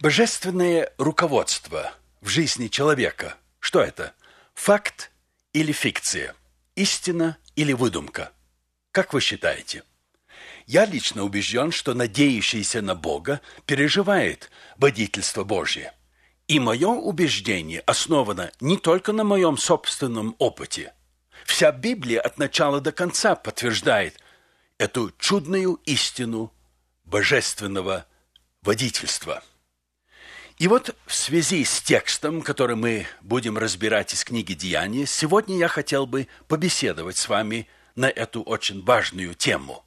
Божественное руководство в жизни человека. Что это? Факт или фикция? Истина или выдумка? Как вы считаете? Я лично убежден, что надеющийся на Бога переживает водительство Божье. И мое убеждение основано не только на моем собственном опыте. Вся Библия от начала до конца подтверждает эту чудную истину божественного водительства – и вот в связи с текстом, который мы будем разбирать из книги «Деяния», сегодня я хотел бы побеседовать с вами на эту очень важную тему.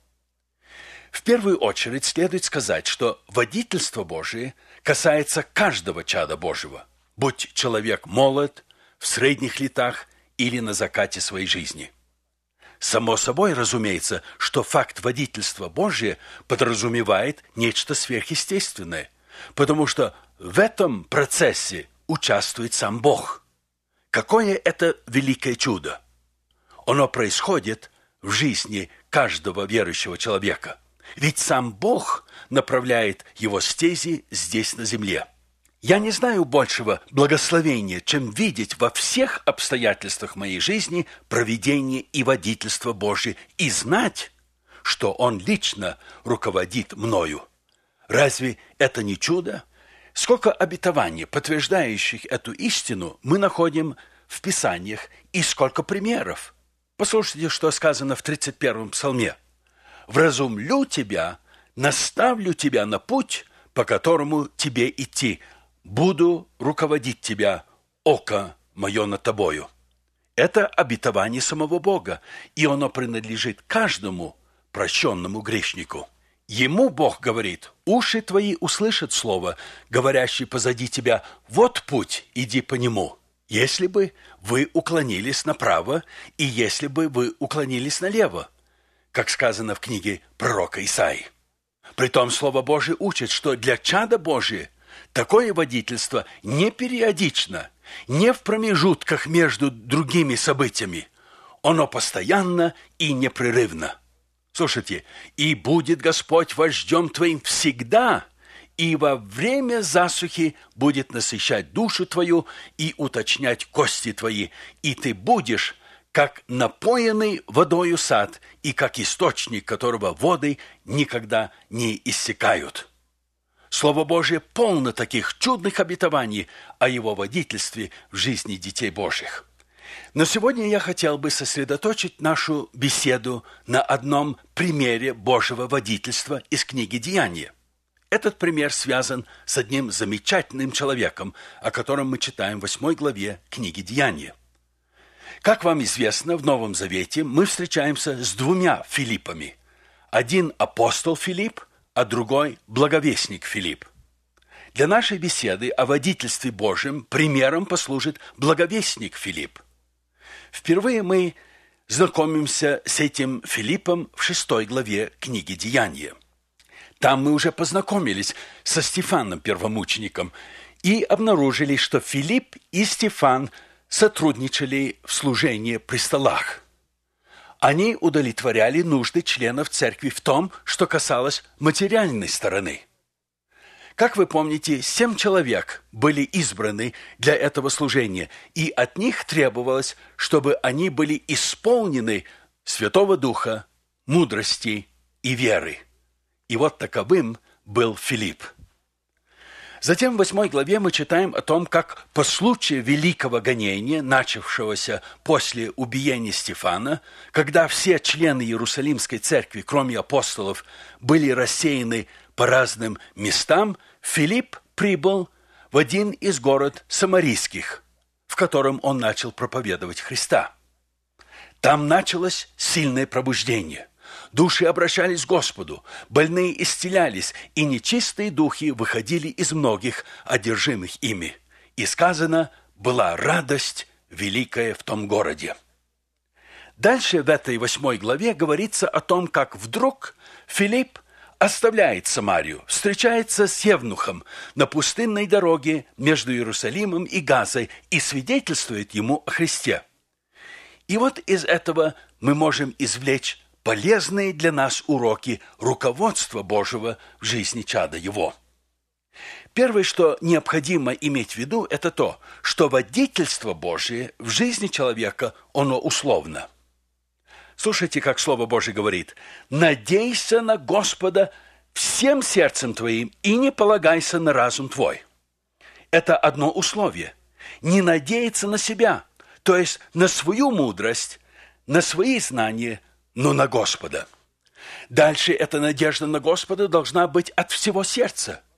В первую очередь следует сказать, что водительство Божие касается каждого чада Божьего, будь человек молод, в средних летах или на закате своей жизни. Само собой разумеется, что факт водительства Божия подразумевает нечто сверхъестественное, потому что в этом процессе участвует сам Бог. Какое это великое чудо! Оно происходит в жизни каждого верующего человека. Ведь сам Бог направляет его стези здесь на земле. Я не знаю большего благословения, чем видеть во всех обстоятельствах моей жизни проведение и водительство Божие и знать, что Он лично руководит мною. Разве это не чудо? Сколько обетований, подтверждающих эту истину, мы находим в Писаниях, и сколько примеров. Послушайте, что сказано в 31-м псалме. «Вразумлю тебя, наставлю тебя на путь, по которому тебе идти. Буду руководить тебя, око мое над тобою». Это обетование самого Бога, и оно принадлежит каждому прощенному грешнику. Ему Бог говорит, уши твои услышат слово, говорящий позади тебя, вот путь, иди по нему. Если бы вы уклонились направо, и если бы вы уклонились налево, как сказано в книге пророка Исаи. Притом Слово Божие учит, что для чада Божия такое водительство не периодично, не в промежутках между другими событиями. Оно постоянно и непрерывно – Слушайте, «И будет Господь вождем твоим всегда, и во время засухи будет насыщать душу твою и уточнять кости твои, и ты будешь, как напоенный водою сад, и как источник, которого воды никогда не иссякают». Слово Божие полно таких чудных обетований о его водительстве в жизни детей Божьих – но сегодня я хотел бы сосредоточить нашу беседу на одном примере Божьего водительства из книги «Деяния». Этот пример связан с одним замечательным человеком, о котором мы читаем в 8 главе книги «Деяния». Как вам известно, в Новом Завете мы встречаемся с двумя Филиппами. Один апостол Филипп, а другой благовестник Филипп. Для нашей беседы о водительстве Божьем примером послужит благовестник Филипп. Впервые мы знакомимся с этим Филиппом в шестой главе книги «Деяния». Там мы уже познакомились со Стефаном первомучеником и обнаружили, что Филипп и Стефан сотрудничали в служении при столах. Они удовлетворяли нужды членов церкви в том, что касалось материальной стороны – как вы помните, семь человек были избраны для этого служения, и от них требовалось, чтобы они были исполнены Святого Духа, мудрости и веры. И вот таковым был Филипп. Затем в восьмой главе мы читаем о том, как по случаю великого гонения, начавшегося после убиения Стефана, когда все члены Иерусалимской церкви, кроме апостолов, были рассеяны по разным местам, Филипп прибыл в один из город самарийских, в котором он начал проповедовать Христа. Там началось сильное пробуждение. Души обращались к Господу, больные исцелялись, и нечистые духи выходили из многих, одержимых ими. И сказано, была радость великая в том городе. Дальше в этой восьмой главе говорится о том, как вдруг Филипп оставляет Самарию, встречается с Евнухом на пустынной дороге между Иерусалимом и Газой и свидетельствует ему о Христе. И вот из этого мы можем извлечь полезные для нас уроки руководства Божьего в жизни чада его. Первое, что необходимо иметь в виду, это то, что водительство Божие в жизни человека, оно условно. Слушайте, как Слово Божие говорит. «Надейся на Господа всем сердцем твоим и не полагайся на разум твой». Это одно условие. Не надеяться на себя, то есть на свою мудрость, на свои знания, но на Господа. Дальше эта надежда на Господа должна быть от всего сердца –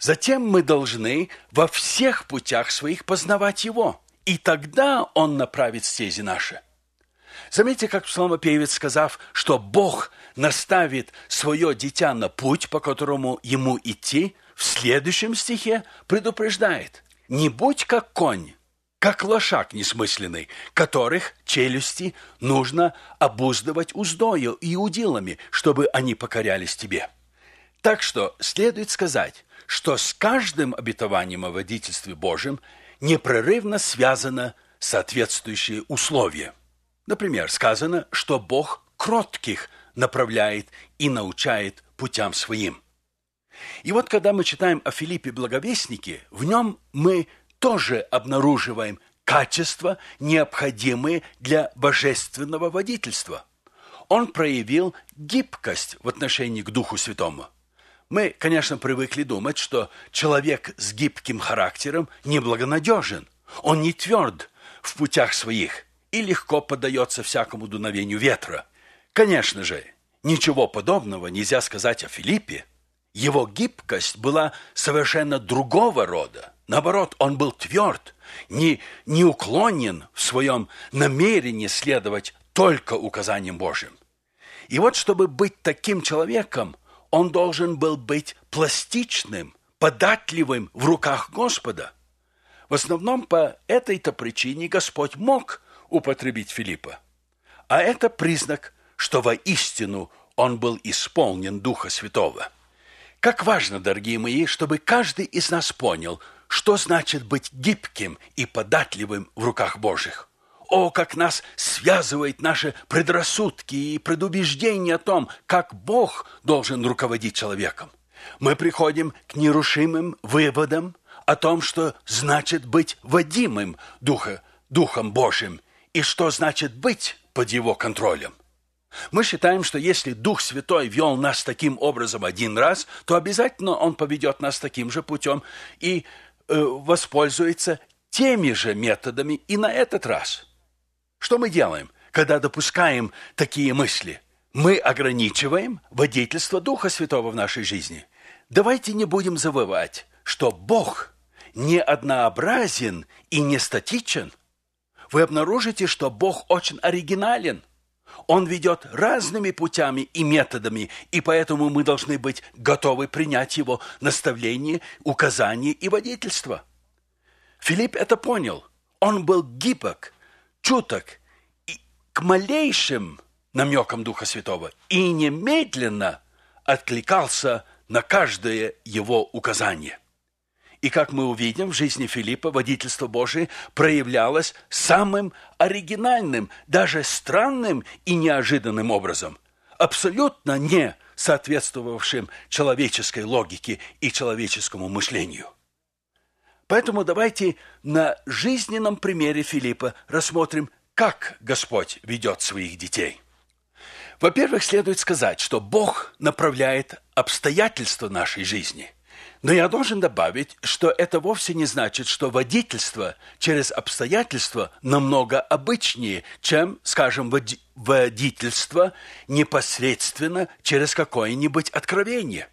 Затем мы должны во всех путях своих познавать Его, и тогда Он направит стези наши. Заметьте, как псалмопевец, сказав, что Бог наставит свое дитя на путь, по которому ему идти, в следующем стихе предупреждает «Не будь как конь, как лошак несмысленный, которых челюсти нужно обуздывать уздою и удилами, чтобы они покорялись тебе». Так что следует сказать, что с каждым обетованием о водительстве Божьем непрерывно связано соответствующие условия. Например, сказано, что Бог кротких направляет и научает путям своим. И вот когда мы читаем о Филиппе Благовестнике, в нем мы тоже обнаруживаем качества, необходимые для божественного водительства. Он проявил гибкость в отношении к Духу Святому – мы, конечно, привыкли думать, что человек с гибким характером неблагонадежен. Он не тверд в путях своих и легко поддается всякому дуновению ветра. Конечно же, ничего подобного нельзя сказать о Филиппе. Его гибкость была совершенно другого рода. Наоборот, он был тверд, не, неуклонен в своем намерении следовать только указаниям Божьим. И вот, чтобы быть таким человеком, он должен был быть пластичным, податливым в руках Господа. В основном по этой-то причине Господь мог употребить Филиппа. А это признак, что воистину он был исполнен Духа Святого. Как важно, дорогие мои, чтобы каждый из нас понял, что значит быть гибким и податливым в руках Божьих. О, как нас связывает наши предрассудки и предубеждения о том, как Бог должен руководить человеком. Мы приходим к нерушимым выводам о том, что значит быть водимым Духа, Духом Божьим и что значит быть под Его контролем. Мы считаем, что если Дух Святой вел нас таким образом один раз, то обязательно Он поведет нас таким же путем и э, воспользуется теми же методами и на этот раз – что мы делаем, когда допускаем такие мысли? Мы ограничиваем водительство Духа Святого в нашей жизни. Давайте не будем забывать, что Бог не однообразен и не статичен. Вы обнаружите, что Бог очень оригинален. Он ведет разными путями и методами, и поэтому мы должны быть готовы принять Его наставление, указания и водительство. Филипп это понял. Он был гибок, чуток и к малейшим намекам Духа Святого и немедленно откликался на каждое его указание. И как мы увидим, в жизни Филиппа водительство Божие проявлялось самым оригинальным, даже странным и неожиданным образом, абсолютно не соответствовавшим человеческой логике и человеческому мышлению – Поэтому давайте на жизненном примере Филиппа рассмотрим, как Господь ведет своих детей. Во-первых, следует сказать, что Бог направляет обстоятельства нашей жизни. Но я должен добавить, что это вовсе не значит, что водительство через обстоятельства намного обычнее, чем, скажем, водительство непосредственно через какое-нибудь откровение.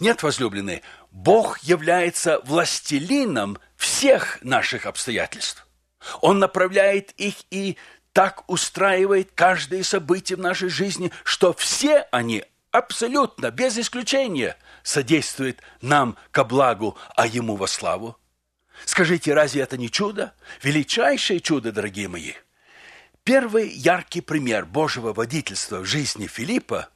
Нет, возлюбленные, Бог является властелином всех наших обстоятельств. Он направляет их и так устраивает каждое событие в нашей жизни, что все они абсолютно, без исключения, содействуют нам ко благу, а Ему во славу. Скажите, разве это не чудо? Величайшее чудо, дорогие мои. Первый яркий пример Божьего водительства в жизни Филиппа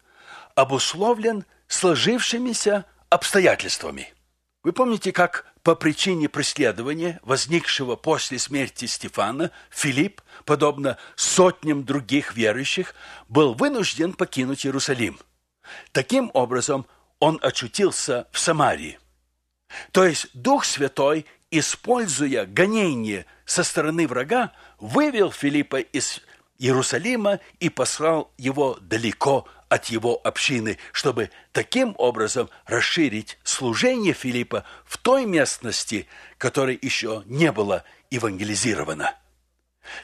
обусловлен сложившимися обстоятельствами. Вы помните, как по причине преследования, возникшего после смерти Стефана, Филипп, подобно сотням других верующих, был вынужден покинуть Иерусалим. Таким образом, он очутился в Самарии. То есть Дух Святой, используя гонение со стороны врага, вывел Филиппа из Иерусалима и послал его далеко от его общины, чтобы таким образом расширить служение Филиппа в той местности, которая еще не была евангелизирована.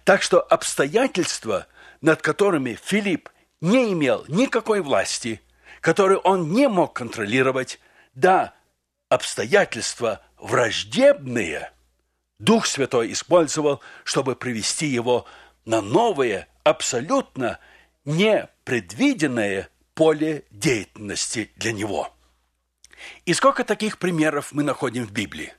Так что обстоятельства, над которыми Филипп не имел никакой власти, которые он не мог контролировать, да, обстоятельства враждебные, Дух Святой использовал, чтобы привести его на новое, абсолютно непредвиденное поле деятельности для него. И сколько таких примеров мы находим в Библии?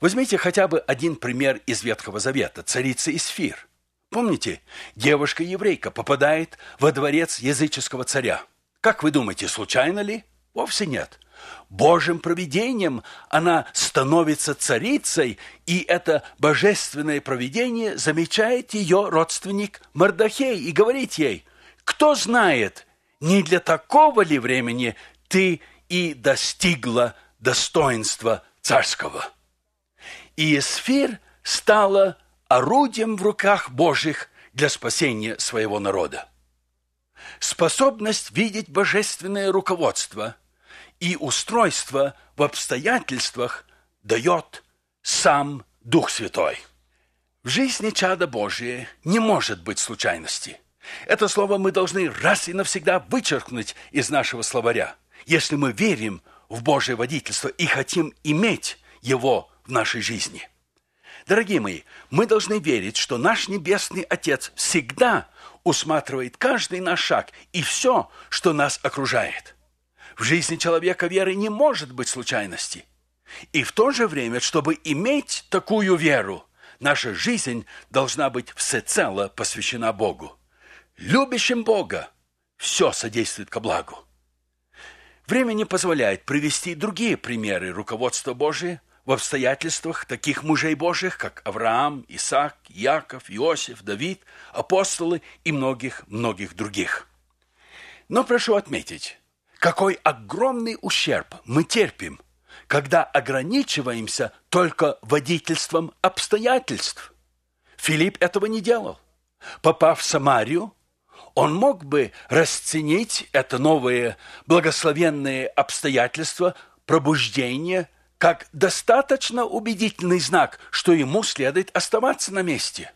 Возьмите хотя бы один пример из Ветхого Завета, царица Исфир. Помните, девушка-еврейка попадает во дворец языческого царя. Как вы думаете, случайно ли? Вовсе нет. Божьим провидением она становится царицей, и это божественное провидение замечает ее родственник Мардахей и говорит ей, кто знает, не для такого ли времени ты и достигла достоинства царского. И Эсфир стала орудием в руках Божьих для спасения своего народа. Способность видеть божественное руководство и устройство в обстоятельствах дает сам Дух Святой. В жизни чада Божия не может быть случайности. Это слово мы должны раз и навсегда вычеркнуть из нашего словаря, если мы верим в Божье водительство и хотим иметь его в нашей жизни. Дорогие мои, мы должны верить, что наш Небесный Отец всегда усматривает каждый наш шаг и все, что нас окружает. В жизни человека веры не может быть случайности. И в то же время, чтобы иметь такую веру, наша жизнь должна быть всецело посвящена Богу. Любящим Бога все содействует ко благу. Время не позволяет привести другие примеры руководства Божия – в обстоятельствах таких мужей Божьих, как Авраам, Исаак, Яков, Иосиф, Давид, апостолы и многих-многих других. Но прошу отметить, какой огромный ущерб мы терпим, когда ограничиваемся только водительством обстоятельств. Филипп этого не делал. Попав в Самарию, он мог бы расценить это новое благословенное обстоятельство пробуждения – как достаточно убедительный знак, что ему следует оставаться на месте.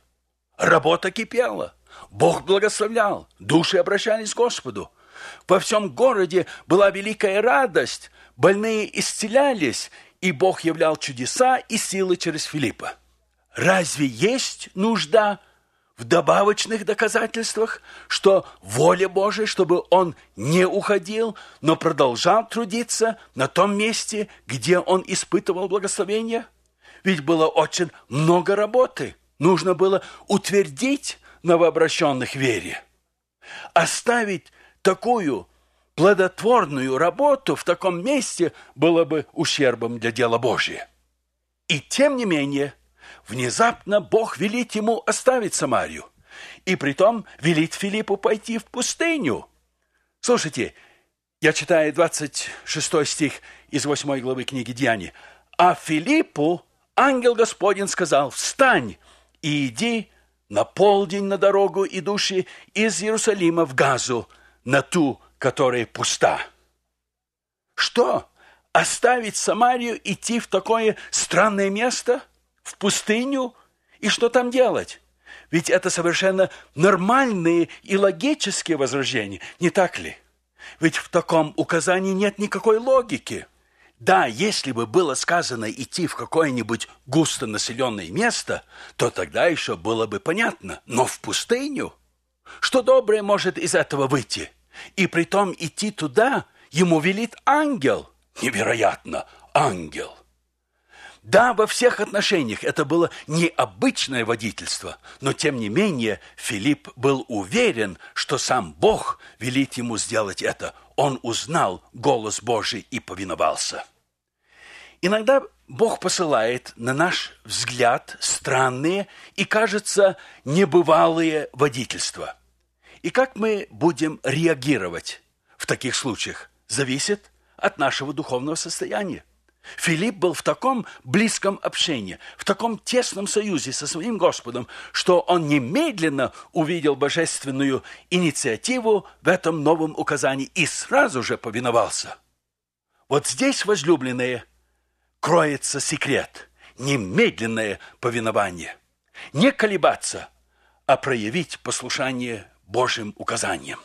Работа кипела, Бог благословлял, души обращались к Господу. Во всем городе была великая радость, больные исцелялись, и Бог являл чудеса и силы через Филиппа. Разве есть нужда – в добавочных доказательствах, что воля Божия, чтобы он не уходил, но продолжал трудиться на том месте, где он испытывал благословение? Ведь было очень много работы. Нужно было утвердить новообращенных вере. Оставить такую плодотворную работу в таком месте было бы ущербом для дела Божия. И тем не менее – Внезапно Бог велит ему оставить Самарию. И притом велит Филиппу пойти в пустыню. Слушайте, я читаю 26 стих из 8 главы книги Деяний. А Филиппу ангел Господень сказал, встань и иди на полдень на дорогу, идущий из Иерусалима в Газу, на ту, которая пуста. Что? Оставить Самарию, идти в такое странное место – в пустыню, и что там делать? Ведь это совершенно нормальные и логические возражения, не так ли? Ведь в таком указании нет никакой логики. Да, если бы было сказано идти в какое-нибудь густонаселенное место, то тогда еще было бы понятно. Но в пустыню? Что доброе может из этого выйти? И притом идти туда ему велит ангел. Невероятно, ангел. Да, во всех отношениях это было необычное водительство, но тем не менее Филипп был уверен, что сам Бог велит ему сделать это. Он узнал голос Божий и повиновался. Иногда Бог посылает на наш взгляд странные и, кажется, небывалые водительства. И как мы будем реагировать в таких случаях, зависит от нашего духовного состояния. Филипп был в таком близком общении, в таком тесном союзе со своим Господом, что он немедленно увидел божественную инициативу в этом новом указании и сразу же повиновался. Вот здесь, возлюбленные, кроется секрет, немедленное повинование. Не колебаться, а проявить послушание Божьим указаниям.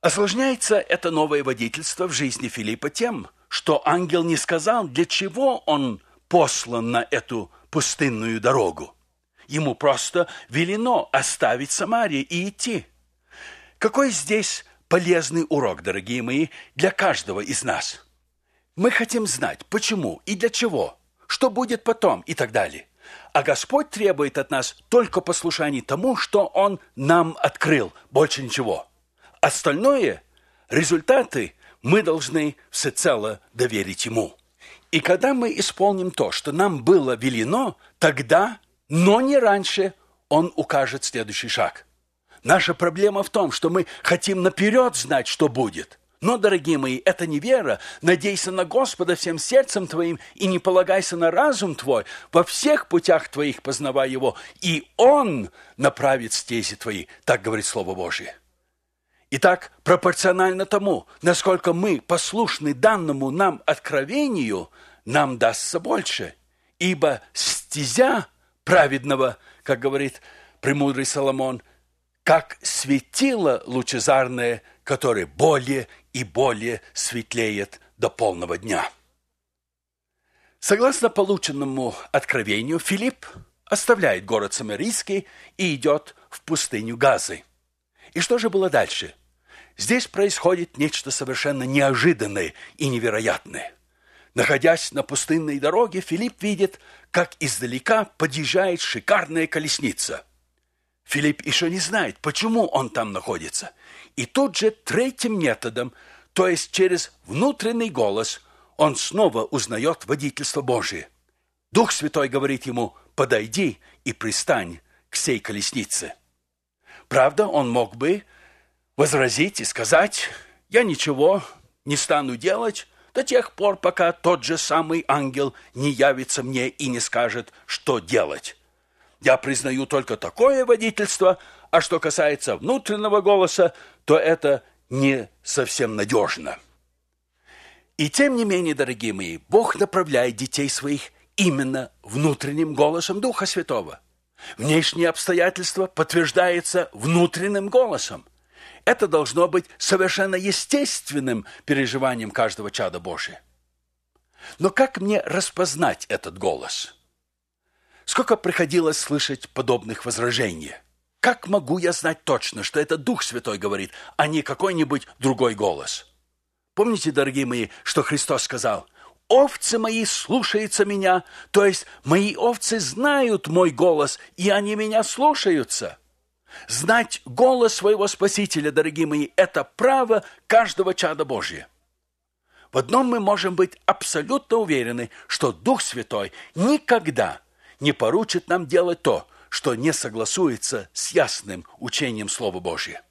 Осложняется это новое водительство в жизни Филиппа тем, что ангел не сказал, для чего он послан на эту пустынную дорогу. Ему просто велено оставить Самарию и идти. Какой здесь полезный урок, дорогие мои, для каждого из нас? Мы хотим знать, почему и для чего, что будет потом и так далее. А Господь требует от нас только послушания тому, что Он нам открыл, больше ничего. Остальное, результаты – мы должны всецело доверить Ему. И когда мы исполним то, что нам было велено, тогда, но не раньше, Он укажет следующий шаг. Наша проблема в том, что мы хотим наперед знать, что будет. Но, дорогие мои, это не вера. Надейся на Господа всем сердцем твоим и не полагайся на разум твой. Во всех путях твоих познавай Его, и Он направит стези твои. Так говорит Слово Божие. Итак, пропорционально тому, насколько мы послушны данному нам откровению, нам дастся больше. Ибо стезя праведного, как говорит премудрый Соломон, как светило лучезарное, которое более и более светлеет до полного дня. Согласно полученному откровению, Филипп оставляет город Самарийский и идет в пустыню Газы. И что же было дальше? Здесь происходит нечто совершенно неожиданное и невероятное. Находясь на пустынной дороге, Филипп видит, как издалека подъезжает шикарная колесница. Филипп еще не знает, почему он там находится. И тут же третьим методом, то есть через внутренний голос, он снова узнает водительство Божие. Дух Святой говорит ему «подойди и пристань к сей колеснице». Правда, он мог бы возразить и сказать, я ничего не стану делать до тех пор, пока тот же самый ангел не явится мне и не скажет, что делать. Я признаю только такое водительство, а что касается внутреннего голоса, то это не совсем надежно. И тем не менее, дорогие мои, Бог направляет детей своих именно внутренним голосом Духа Святого. Внешние обстоятельства подтверждаются внутренним голосом – это должно быть совершенно естественным переживанием каждого чада Божия. Но как мне распознать этот голос? Сколько приходилось слышать подобных возражений? Как могу я знать точно, что это Дух Святой говорит, а не какой-нибудь другой голос? Помните, дорогие мои, что Христос сказал – овцы мои слушаются меня, то есть мои овцы знают мой голос, и они меня слушаются. Знать голос своего Спасителя, дорогие мои, это право каждого чада Божия. В одном мы можем быть абсолютно уверены, что Дух Святой никогда не поручит нам делать то, что не согласуется с ясным учением Слова Божия.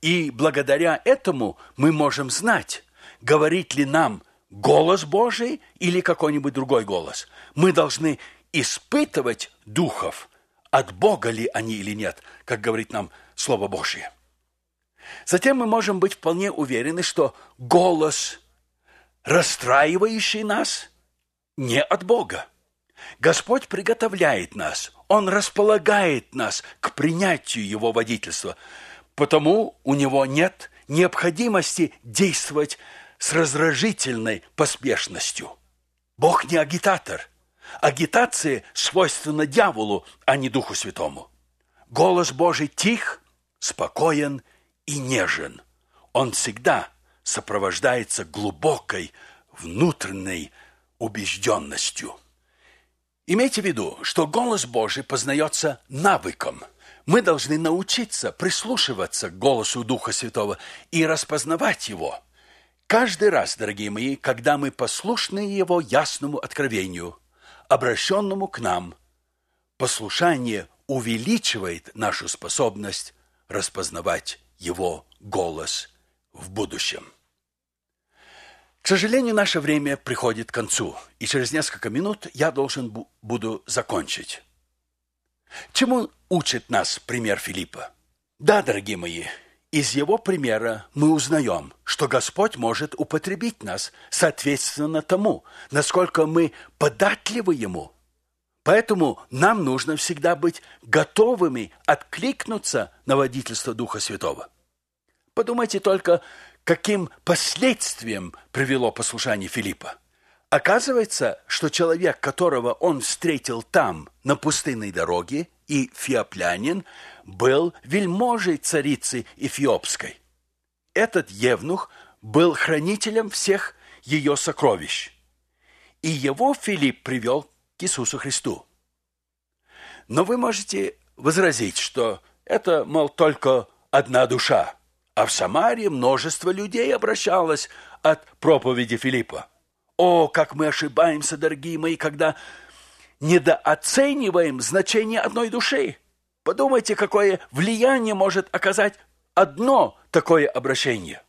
И благодаря этому мы можем знать, говорит ли нам голос Божий или какой-нибудь другой голос. Мы должны испытывать духов – от Бога ли они или нет, как говорит нам Слово Божье. Затем мы можем быть вполне уверены, что голос, расстраивающий нас, не от Бога. Господь приготовляет нас, Он располагает нас к принятию Его водительства, потому у Него нет необходимости действовать с раздражительной поспешностью. Бог не агитатор – Агитация свойственна дьяволу, а не Духу Святому. Голос Божий тих, спокоен и нежен. Он всегда сопровождается глубокой внутренней убежденностью. Имейте в виду, что голос Божий познается навыком. Мы должны научиться прислушиваться к голосу Духа Святого и распознавать его. Каждый раз, дорогие мои, когда мы послушны Его ясному откровению – обращенному к нам, послушание увеличивает нашу способность распознавать Его голос в будущем. К сожалению, наше время приходит к концу, и через несколько минут я должен буду закончить. Чему учит нас пример Филиппа? Да, дорогие мои, из его примера мы узнаем, что Господь может употребить нас соответственно тому, насколько мы податливы Ему. Поэтому нам нужно всегда быть готовыми откликнуться на водительство Духа Святого. Подумайте только, каким последствиям привело послушание Филиппа. Оказывается, что человек, которого он встретил там, на пустынной дороге, и феоплянин, был вельможей царицы Эфиопской. Этот евнух был хранителем всех ее сокровищ. И его Филипп привел к Иисусу Христу. Но вы можете возразить, что это, мол, только одна душа, а в Самаре множество людей обращалось от проповеди Филиппа. О, как мы ошибаемся, дорогие мои, когда недооцениваем значение одной души. Подумайте, какое влияние может оказать одно такое обращение.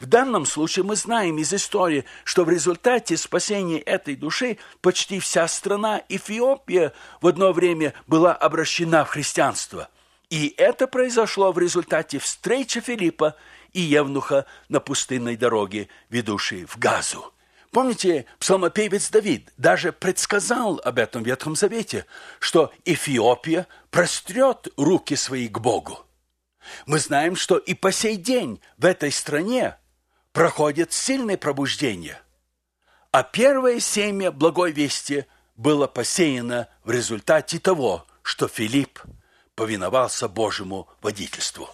В данном случае мы знаем из истории, что в результате спасения этой души почти вся страна Эфиопия в одно время была обращена в христианство. И это произошло в результате встречи Филиппа и Евнуха на пустынной дороге, ведущей в Газу. Помните, псалмопевец Давид даже предсказал об этом в Ветхом Завете, что Эфиопия прострет руки свои к Богу. Мы знаем, что и по сей день в этой стране проходит сильное пробуждение. А первое семя благой вести было посеяно в результате того, что Филипп повиновался Божьему водительству.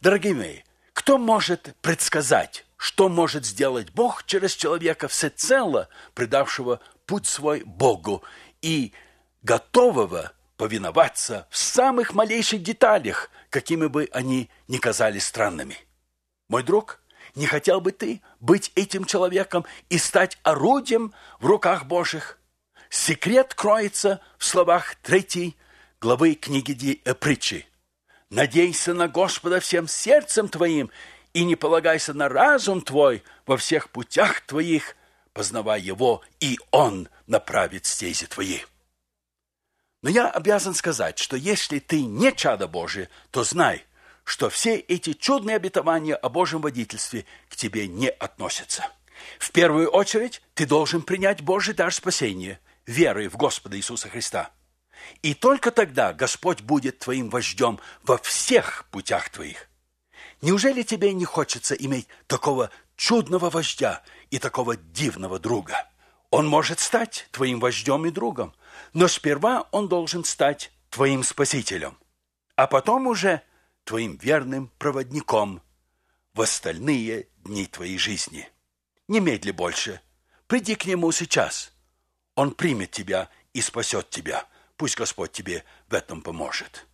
Дорогие мои, кто может предсказать, что может сделать Бог через человека всецело, предавшего путь свой Богу и готового повиноваться в самых малейших деталях, какими бы они ни казались странными. Мой друг, не хотел бы ты быть этим человеком и стать орудием в руках Божьих? Секрет кроется в словах третьей главы книги э, притчи. «Надейся на Господа всем сердцем твоим и не полагайся на разум твой во всех путях твоих, познавай его, и он направит стези твои. Но я обязан сказать, что если ты не чадо Божие, то знай, что все эти чудные обетования о Божьем водительстве к тебе не относятся. В первую очередь ты должен принять Божий дар спасения, верой в Господа Иисуса Христа. И только тогда Господь будет твоим вождем во всех путях твоих. Неужели тебе не хочется иметь такого чудного вождя и такого дивного друга? Он может стать твоим вождем и другом, но сперва он должен стать твоим спасителем, а потом уже твоим верным проводником в остальные дни твоей жизни. Немедли больше. Приди к нему сейчас. Он примет тебя и спасет тебя. Пусть Господь тебе в этом поможет.